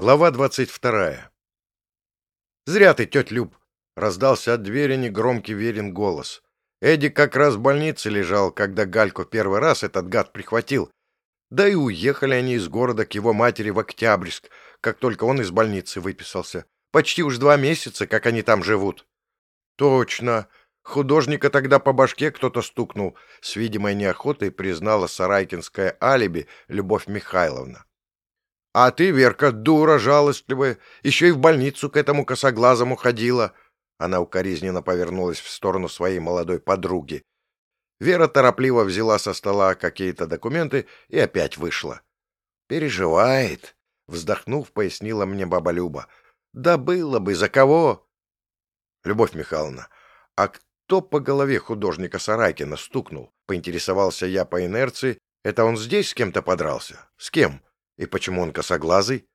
Глава двадцать вторая. «Зря ты, тетя Люб!» — раздался от двери негромкий верен голос. Эдик как раз в больнице лежал, когда Гальку первый раз этот гад прихватил. Да и уехали они из города к его матери в Октябрьск, как только он из больницы выписался. Почти уж два месяца, как они там живут. «Точно!» Художника тогда по башке кто-то стукнул. С видимой неохотой признала сарайкинское алиби Любовь Михайловна. А ты, Верка, дура жалостливая, еще и в больницу к этому косоглазому ходила. Она укоризненно повернулась в сторону своей молодой подруги. Вера торопливо взяла со стола какие-то документы и опять вышла. «Переживает», — вздохнув, пояснила мне баба Люба. «Да было бы, за кого?» «Любовь Михайловна, а кто по голове художника Сарайкина стукнул?» — поинтересовался я по инерции. «Это он здесь с кем-то подрался? С кем?» И почему он косоглазый?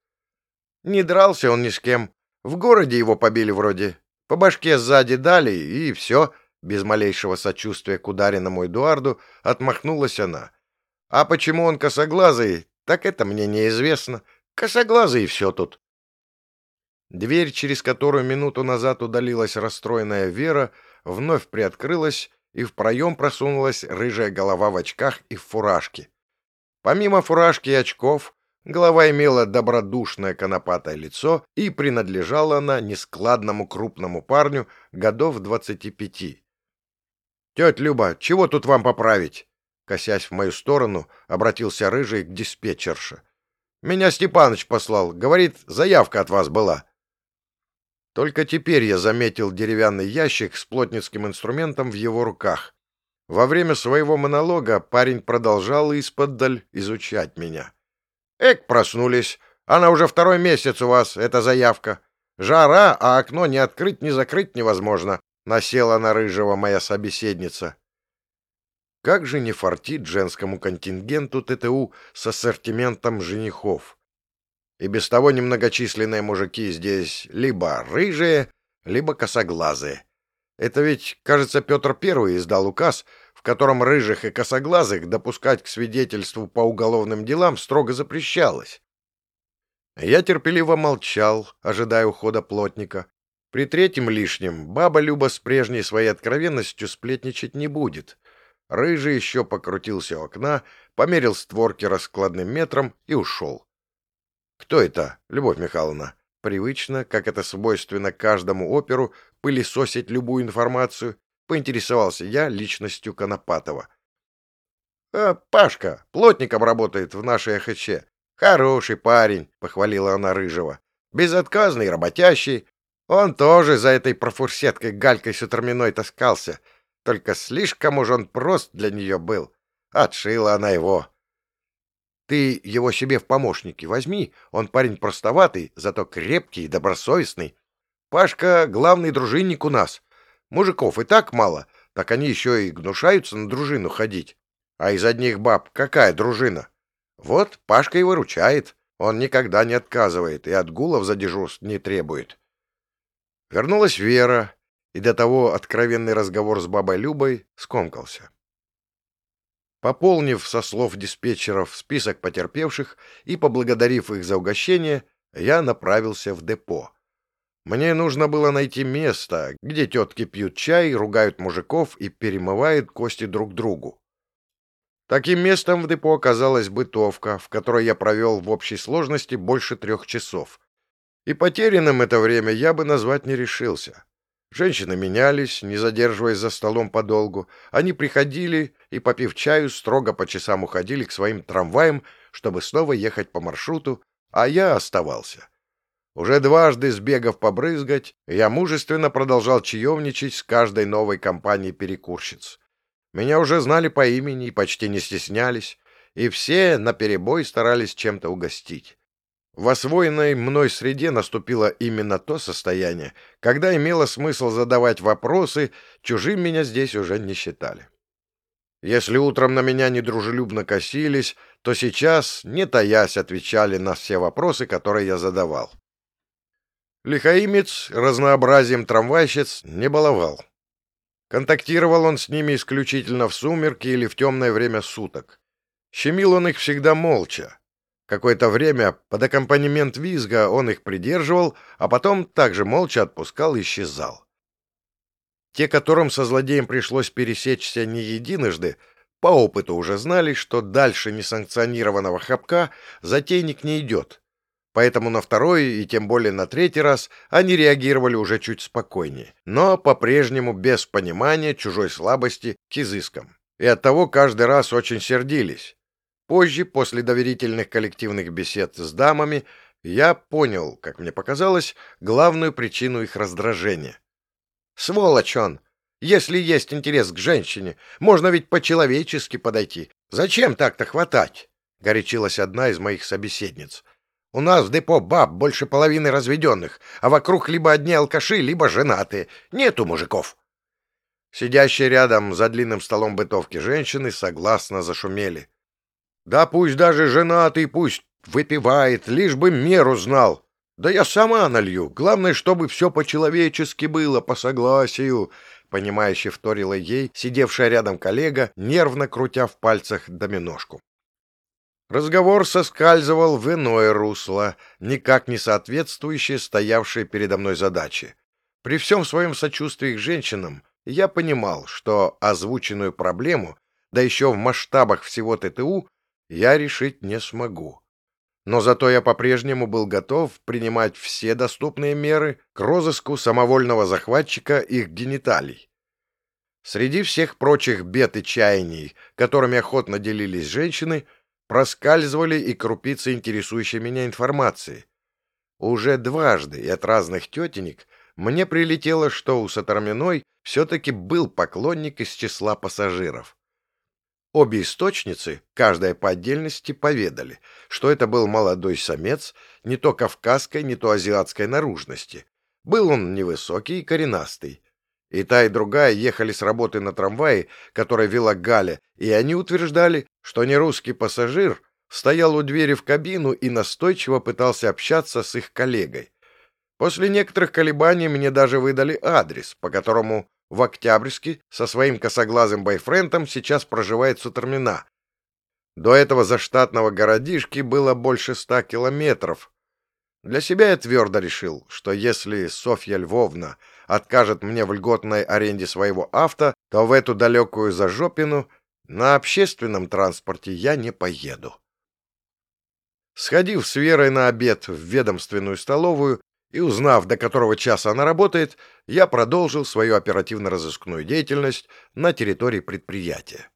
Не дрался он ни с кем. В городе его побили вроде. По башке сзади дали, и все. Без малейшего сочувствия к ударенному Эдуарду отмахнулась она. А почему он косоглазый, так это мне неизвестно. Косоглазый и все тут. Дверь, через которую минуту назад удалилась расстроенная Вера, вновь приоткрылась, и в проем просунулась рыжая голова в очках и в фуражке. Помимо фуражки и очков, Голова имела добродушное конопатое лицо и принадлежала она нескладному крупному парню годов двадцати пяти. «Тетя Люба, чего тут вам поправить?» Косясь в мою сторону, обратился Рыжий к диспетчерше. «Меня Степаныч послал. Говорит, заявка от вас была». Только теперь я заметил деревянный ящик с плотницким инструментом в его руках. Во время своего монолога парень продолжал из-под изучать меня. Эк, проснулись. Она уже второй месяц у вас, эта заявка. Жара, а окно ни открыть, ни закрыть невозможно. Насела на рыжего моя собеседница. Как же не фартит женскому контингенту ТТУ с ассортиментом женихов? И без того немногочисленные мужики здесь либо рыжие, либо косоглазые. Это ведь, кажется, Петр Первый издал указ, котором рыжих и косоглазых допускать к свидетельству по уголовным делам строго запрещалось. Я терпеливо молчал, ожидая ухода плотника. При третьем лишнем баба Люба с прежней своей откровенностью сплетничать не будет. Рыжий еще покрутился у окна, померил створки раскладным метром и ушел. «Кто это, Любовь Михайловна?» Привычно, как это свойственно каждому оперу, пылесосить любую информацию, Поинтересовался я личностью Конопатова. «А, Пашка, плотником работает в нашей АХЧ. Хороший парень», — похвалила она Рыжего. «Безотказный, работящий. Он тоже за этой профурсеткой Галькой Сутерминой таскался. Только слишком уж он прост для нее был. Отшила она его». «Ты его себе в помощники возьми. Он парень простоватый, зато крепкий и добросовестный. Пашка — главный дружинник у нас. Мужиков и так мало, так они еще и гнушаются на дружину ходить. А из одних баб какая дружина? Вот Пашка и выручает. Он никогда не отказывает и отгулов за дежурство не требует. Вернулась Вера, и до того откровенный разговор с бабой Любой скомкался. Пополнив со слов диспетчеров список потерпевших и поблагодарив их за угощение, я направился в депо. Мне нужно было найти место, где тетки пьют чай, ругают мужиков и перемывают кости друг другу. Таким местом в депо оказалась бытовка, в которой я провел в общей сложности больше трех часов. И потерянным это время я бы назвать не решился. Женщины менялись, не задерживаясь за столом подолгу. Они приходили и, попив чаю, строго по часам уходили к своим трамваям, чтобы снова ехать по маршруту, а я оставался. Уже дважды сбегав побрызгать, я мужественно продолжал чаевничать с каждой новой компанией перекурщиц. Меня уже знали по имени и почти не стеснялись, и все наперебой старались чем-то угостить. В освоенной мной среде наступило именно то состояние, когда имело смысл задавать вопросы, чужим меня здесь уже не считали. Если утром на меня недружелюбно косились, то сейчас, не таясь, отвечали на все вопросы, которые я задавал. Лихаимец разнообразием трамвайщиц не баловал. Контактировал он с ними исключительно в сумерки или в темное время суток. Щемил он их всегда молча. Какое-то время под аккомпанемент визга он их придерживал, а потом также молча отпускал и исчезал. Те, которым со злодеем пришлось пересечься не единожды, по опыту уже знали, что дальше несанкционированного хапка затейник не идет. Поэтому на второй и тем более на третий раз они реагировали уже чуть спокойнее, но по-прежнему без понимания чужой слабости к изыскам. И оттого каждый раз очень сердились. Позже, после доверительных коллективных бесед с дамами, я понял, как мне показалось, главную причину их раздражения. Сволочь он! Если есть интерес к женщине, можно ведь по-человечески подойти. Зачем так-то хватать? — горячилась одна из моих собеседниц. У нас в депо баб больше половины разведенных, а вокруг либо одни алкаши, либо женатые. Нету мужиков. Сидящие рядом за длинным столом бытовки женщины согласно зашумели. Да пусть даже женатый, пусть выпивает, лишь бы меру знал. Да я сама налью. Главное, чтобы все по-человечески было, по согласию. Понимающе вторила ей сидевшая рядом коллега, нервно крутя в пальцах доминошку. Разговор соскальзывал в иное русло, никак не соответствующее стоявшей передо мной задаче. При всем своем сочувствии к женщинам я понимал, что озвученную проблему, да еще в масштабах всего ТТУ, я решить не смогу. Но зато я по-прежнему был готов принимать все доступные меры к розыску самовольного захватчика их гениталий. Среди всех прочих бед и чаяний, которыми охотно делились женщины, проскальзывали и крупицы интересующей меня информации. Уже дважды и от разных тетенек мне прилетело, что у Сатарминой все-таки был поклонник из числа пассажиров. Обе источницы, каждая по отдельности, поведали, что это был молодой самец не то кавказской, не то азиатской наружности. Был он невысокий и коренастый. И та, и другая ехали с работы на трамвае, который вела Галя, и они утверждали, что нерусский пассажир стоял у двери в кабину и настойчиво пытался общаться с их коллегой. После некоторых колебаний мне даже выдали адрес, по которому в Октябрьске со своим косоглазым бойфрендом сейчас проживает Сутермина. До этого заштатного городишки было больше ста километров. Для себя я твердо решил, что если Софья Львовна откажет мне в льготной аренде своего авто, то в эту далекую зажопину на общественном транспорте я не поеду. Сходив с Верой на обед в ведомственную столовую, и узнав, до которого часа она работает, я продолжил свою оперативно-розыскную деятельность на территории предприятия.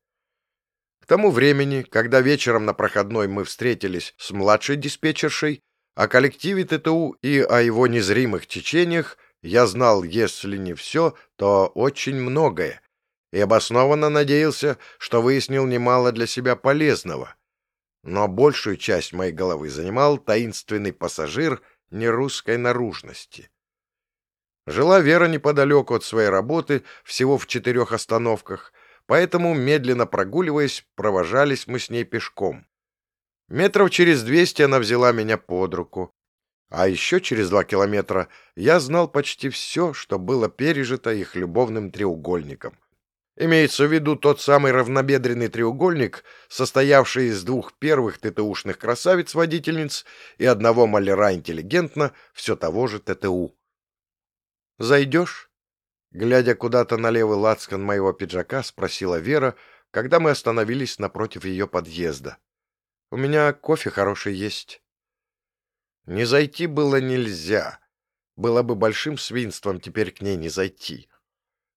К тому времени, когда вечером на проходной мы встретились с младшей диспетчершей, о коллективе ТТУ и о его незримых течениях я знал, если не все, то очень многое, и обоснованно надеялся, что выяснил немало для себя полезного. Но большую часть моей головы занимал таинственный пассажир — нерусской наружности. Жила Вера неподалеку от своей работы, всего в четырех остановках, поэтому, медленно прогуливаясь, провожались мы с ней пешком. Метров через двести она взяла меня под руку, а еще через два километра я знал почти все, что было пережито их любовным треугольником — Имеется в виду тот самый равнобедренный треугольник, состоявший из двух первых ТТУшных красавиц-водительниц и одного маляра интеллигентно все того же ТТУ. «Зайдешь?» Глядя куда-то на левый лацкан моего пиджака, спросила Вера, когда мы остановились напротив ее подъезда. «У меня кофе хороший есть». Не зайти было нельзя. Было бы большим свинством теперь к ней не зайти.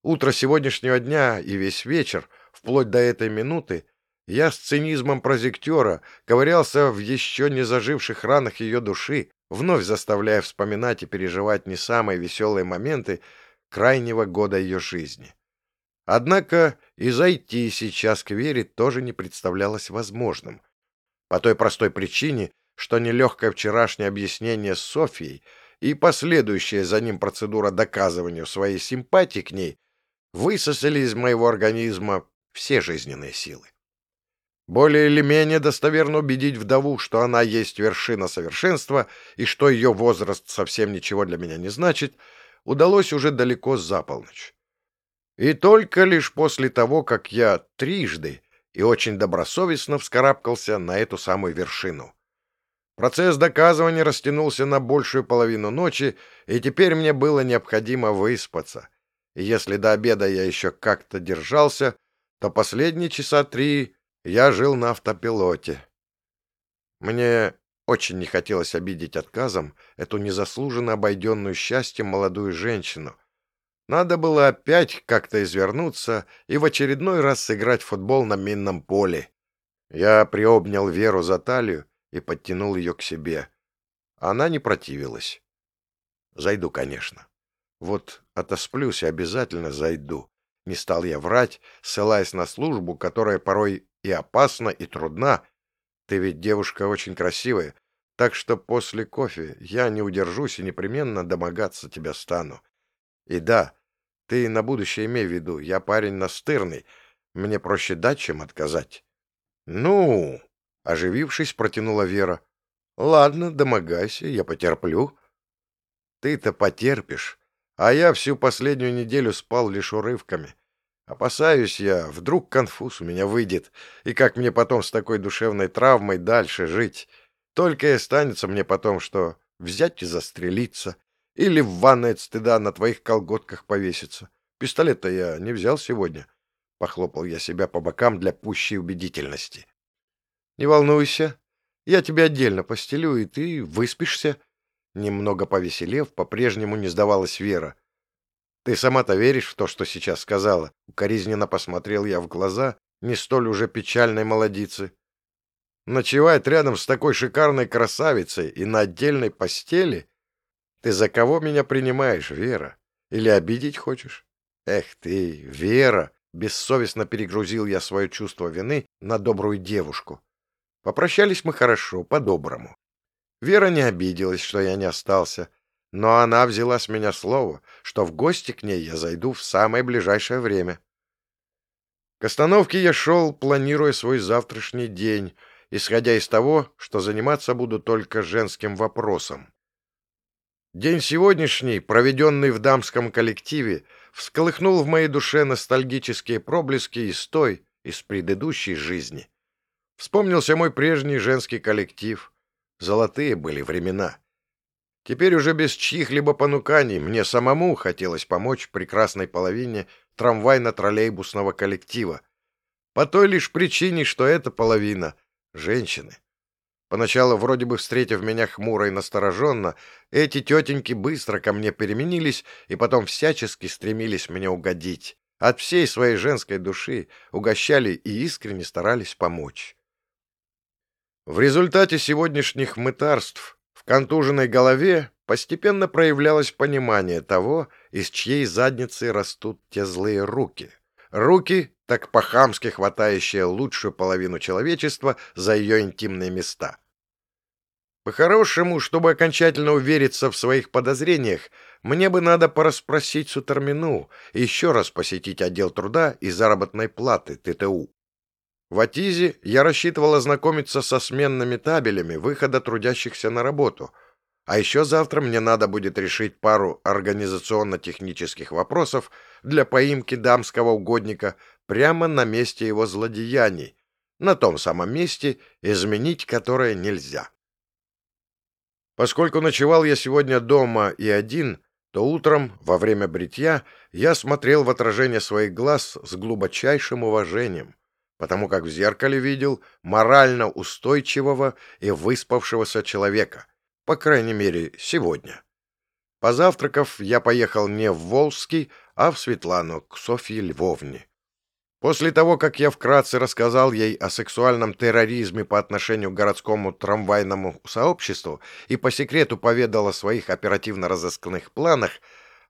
Утро сегодняшнего дня и весь вечер, вплоть до этой минуты, я с цинизмом прозектора ковырялся в еще не заживших ранах ее души, вновь заставляя вспоминать и переживать не самые веселые моменты крайнего года ее жизни. Однако и зайти сейчас к Вере тоже не представлялось возможным. По той простой причине, что нелегкое вчерашнее объяснение с Софией и последующая за ним процедура доказывания своей симпатии к ней высосали из моего организма все жизненные силы. Более или менее достоверно убедить вдову, что она есть вершина совершенства и что ее возраст совсем ничего для меня не значит, удалось уже далеко за полночь. И только лишь после того, как я трижды и очень добросовестно вскарабкался на эту самую вершину. Процесс доказывания растянулся на большую половину ночи, и теперь мне было необходимо выспаться. И если до обеда я еще как-то держался, то последние часа три я жил на автопилоте. Мне очень не хотелось обидеть отказом эту незаслуженно обойденную счастьем молодую женщину. Надо было опять как-то извернуться и в очередной раз сыграть в футбол на минном поле. Я приобнял Веру за талию и подтянул ее к себе. Она не противилась. Зайду, конечно. Вот отосплюсь и обязательно зайду. Не стал я врать, ссылаясь на службу, которая порой и опасна, и трудна, ты ведь девушка очень красивая, так что после кофе я не удержусь и непременно домогаться тебя стану. И да, ты на будущее имей в виду, я парень настырный, мне проще дать, чем отказать. Ну, оживившись, протянула Вера. Ладно, домогайся, я потерплю. Ты-то потерпишь, а я всю последнюю неделю спал лишь урывками. Опасаюсь я, вдруг конфуз у меня выйдет, и как мне потом с такой душевной травмой дальше жить? Только и останется мне потом, что взять и застрелиться, или в ванной от стыда на твоих колготках повеситься. Пистолет-то я не взял сегодня. Похлопал я себя по бокам для пущей убедительности. Не волнуйся, я тебя отдельно постелю, и ты выспишься. Немного повеселев, по-прежнему не сдавалась Вера. Ты сама-то веришь в то, что сейчас сказала? Укоризненно посмотрел я в глаза не столь уже печальной молодицы. Ночевать рядом с такой шикарной красавицей и на отдельной постели? Ты за кого меня принимаешь, Вера? Или обидеть хочешь? Эх ты, Вера! Бессовестно перегрузил я свое чувство вины на добрую девушку. Попрощались мы хорошо, по-доброму. Вера не обиделась, что я не остался, но она взяла с меня слово, что в гости к ней я зайду в самое ближайшее время. К остановке я шел, планируя свой завтрашний день, исходя из того, что заниматься буду только женским вопросом. День сегодняшний, проведенный в дамском коллективе, всколыхнул в моей душе ностальгические проблески из той, из предыдущей жизни. Вспомнился мой прежний женский коллектив. Золотые были времена. Теперь уже без чьих-либо понуканий мне самому хотелось помочь прекрасной половине трамвайно-троллейбусного коллектива. По той лишь причине, что эта половина — женщины. Поначалу, вроде бы встретив меня хмуро и настороженно, эти тетеньки быстро ко мне переменились и потом всячески стремились мне угодить. От всей своей женской души угощали и искренне старались помочь. В результате сегодняшних мытарств в контуженной голове постепенно проявлялось понимание того, из чьей задницы растут те злые руки. Руки, так по-хамски хватающие лучшую половину человечества за ее интимные места. По-хорошему, чтобы окончательно увериться в своих подозрениях, мне бы надо порасспросить Сутермину и еще раз посетить отдел труда и заработной платы ТТУ. В Атизе я рассчитывал ознакомиться со сменными табелями выхода трудящихся на работу, а еще завтра мне надо будет решить пару организационно-технических вопросов для поимки дамского угодника прямо на месте его злодеяний, на том самом месте, изменить которое нельзя. Поскольку ночевал я сегодня дома и один, то утром, во время бритья, я смотрел в отражение своих глаз с глубочайшим уважением — потому как в зеркале видел морально устойчивого и выспавшегося человека, по крайней мере, сегодня. Позавтракав, я поехал не в Волжский, а в Светлану, к Софье Львовне. После того, как я вкратце рассказал ей о сексуальном терроризме по отношению к городскому трамвайному сообществу и по секрету поведал о своих оперативно-розыскных планах,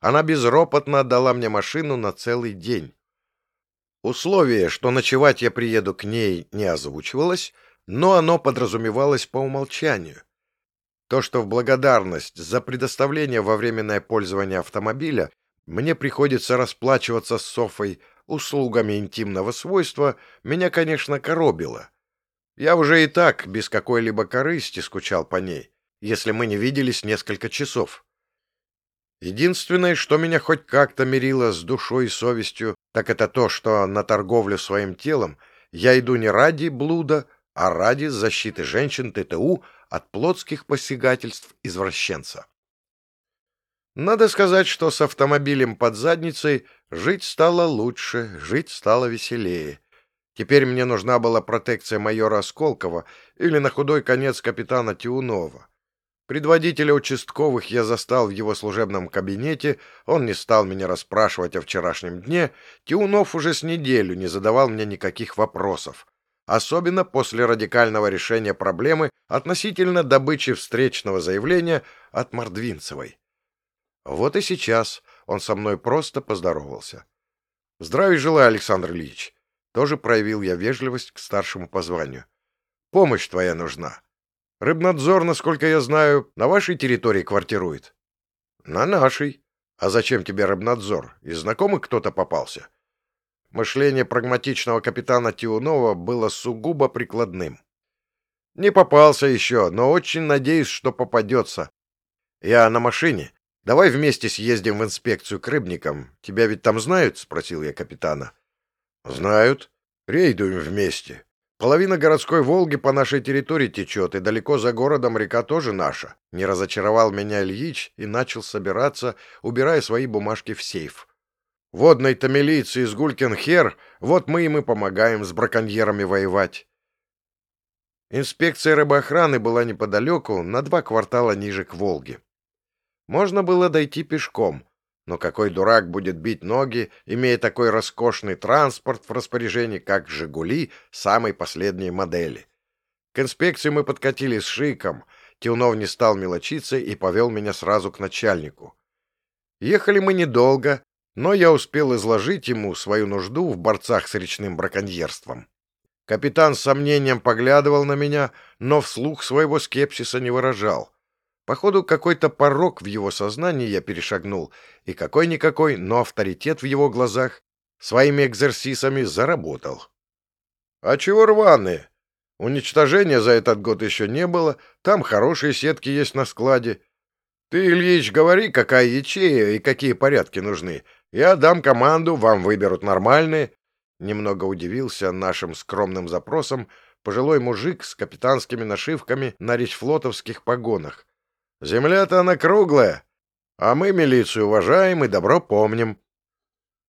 она безропотно отдала мне машину на целый день. Условие, что ночевать я приеду к ней, не озвучивалось, но оно подразумевалось по умолчанию. То, что в благодарность за предоставление во временное пользование автомобиля мне приходится расплачиваться с Софой услугами интимного свойства, меня, конечно, коробило. Я уже и так без какой-либо корысти скучал по ней, если мы не виделись несколько часов. Единственное, что меня хоть как-то мирило с душой и совестью, так это то, что на торговлю своим телом я иду не ради блуда, а ради защиты женщин ТТУ от плотских посягательств извращенца. Надо сказать, что с автомобилем под задницей жить стало лучше, жить стало веселее. Теперь мне нужна была протекция майора Осколкова или на худой конец капитана Тиунова. Предводителя участковых я застал в его служебном кабинете, он не стал меня расспрашивать о вчерашнем дне, Тиунов уже с неделю не задавал мне никаких вопросов, особенно после радикального решения проблемы относительно добычи встречного заявления от Мордвинцевой. Вот и сейчас он со мной просто поздоровался. «Здравия желаю, Александр Ильич!» Тоже проявил я вежливость к старшему по званию. «Помощь твоя нужна. Рыбнадзор, насколько я знаю, на вашей территории квартирует?» «На нашей. А зачем тебе рыбнадзор? Из знакомых кто-то попался?» Мышление прагматичного капитана Тиунова было сугубо прикладным. «Не попался еще, но очень надеюсь, что попадется. Я на машине, Давай вместе съездим в инспекцию к рыбникам. Тебя ведь там знают? — спросил я капитана. — Знают. Рейдуем вместе. Половина городской Волги по нашей территории течет, и далеко за городом река тоже наша. Не разочаровал меня Ильич и начал собираться, убирая свои бумажки в сейф. Водной-то милиции из Гулькин-Хер, вот мы им и помогаем с браконьерами воевать. Инспекция рыбоохраны была неподалеку, на два квартала ниже к Волге. Можно было дойти пешком, но какой дурак будет бить ноги, имея такой роскошный транспорт в распоряжении, как «Жигули» самой последней модели? К инспекции мы подкатили с шиком. Тиунов не стал мелочиться и повел меня сразу к начальнику. Ехали мы недолго, но я успел изложить ему свою нужду в борцах с речным браконьерством. Капитан с сомнением поглядывал на меня, но вслух своего скепсиса не выражал. Походу, какой-то порог в его сознании я перешагнул, и какой-никакой, но авторитет в его глазах своими экзерсисами заработал. А чего рваные? Уничтожения за этот год еще не было, там хорошие сетки есть на складе. Ты, Ильич, говори, какая ячея и какие порядки нужны. Я дам команду, вам выберут нормальные. Немного удивился нашим скромным запросом пожилой мужик с капитанскими нашивками на речфлотовских погонах. Земля-то она круглая, а мы милицию уважаем и добро помним.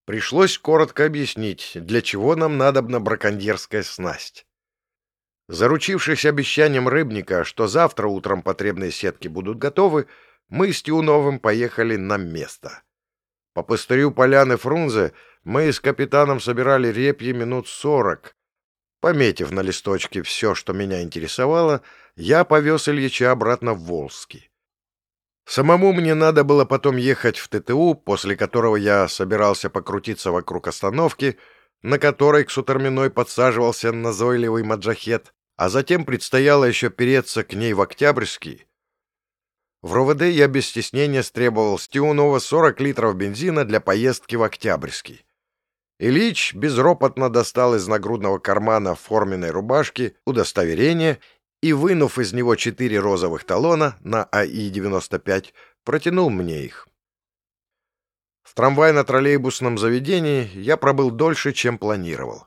Пришлось коротко объяснить, для чего нам надобна браконьерская снасть. Заручившись обещанием рыбника, что завтра утром потребные сетки будут готовы, мы с Тиуновым поехали на место. По пустырю поляны Фрунзе мы с капитаном собирали репьи минут сорок. Пометив на листочке все, что меня интересовало, я повез Ильича обратно в Волжский. Самому мне надо было потом ехать в ТТУ, после которого я собирался покрутиться вокруг остановки, на которой к Сутерминой подсаживался назойливый маджахет, а затем предстояло еще переться к ней в Октябрьский. В РОВД я без стеснения стребовал с Тиунова 40 литров бензина для поездки в Октябрьский. Ильич безропотно достал из нагрудного кармана форменной рубашки удостоверение и, вынув из него четыре розовых талона на АИ-95, протянул мне их. В трамвайно-троллейбусном заведении я пробыл дольше, чем планировал.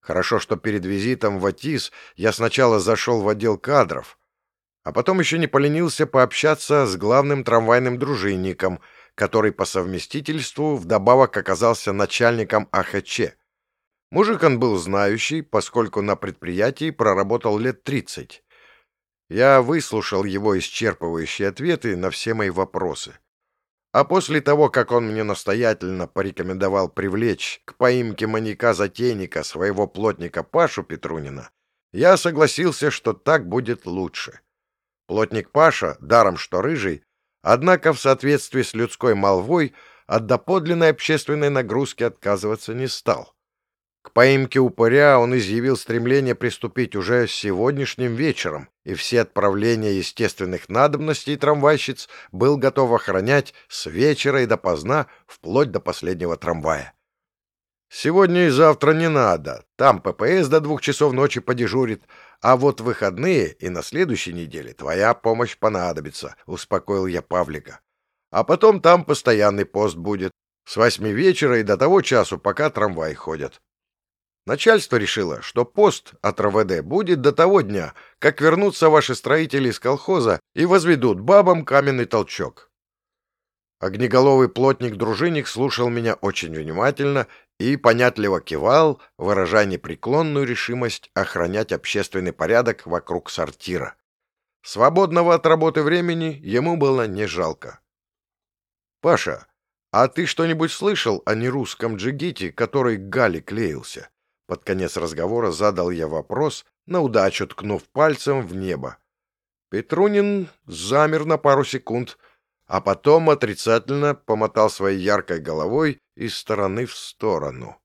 Хорошо, что перед визитом в АТИС я сначала зашел в отдел кадров, а потом еще не поленился пообщаться с главным трамвайным дружинником, который по совместительству вдобавок оказался начальником АХЧ. Мужик он был знающий, поскольку на предприятии проработал лет тридцать. Я выслушал его исчерпывающие ответы на все мои вопросы. А после того, как он мне настоятельно порекомендовал привлечь к поимке маньяка-затейника своего плотника Пашу Петрунина, я согласился, что так будет лучше. Плотник Паша, даром что рыжий, однако в соответствии с людской молвой от доподлинной общественной нагрузки отказываться не стал. К поимке упыря он изъявил стремление приступить уже сегодняшним вечером, и все отправления естественных надобностей трамвайщиц был готов охранять с вечера и допоздна, вплоть до последнего трамвая. Сегодня и завтра не надо, там ППС до двух часов ночи подежурит, а вот выходные и на следующей неделе твоя помощь понадобится, — успокоил я Павлика. А потом там постоянный пост будет, с восьми вечера и до того часу, пока трамвай ходят. Начальство решило, что пост от РВД будет до того дня, как вернутся ваши строители из колхоза и возведут бабам каменный толчок. Огнеголовый плотник-дружинник слушал меня очень внимательно и понятливо кивал, выражая непреклонную решимость охранять общественный порядок вокруг сортира. Свободного от работы времени ему было не жалко. «Паша, а ты что-нибудь слышал о нерусском джигите, который к Гале клеился?» Под конец разговора задал я вопрос, на удачу ткнув пальцем в небо. Петрунин замер на пару секунд, а потом отрицательно помотал своей яркой головой из стороны в сторону.